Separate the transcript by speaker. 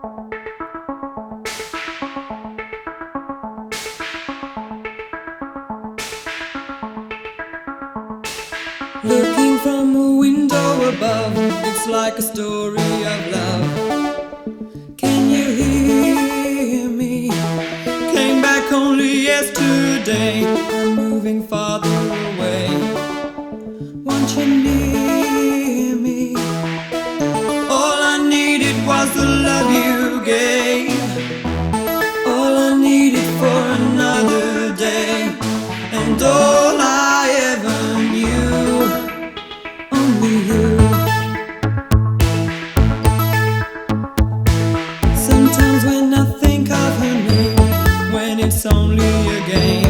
Speaker 1: Looking from a window above, it's like a story of love. Can you hear me? Came back only yesterday. I'm moving farther away. Won't you need? it's only a game.